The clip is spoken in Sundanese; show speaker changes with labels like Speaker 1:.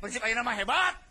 Speaker 1: prinsip air nama hebat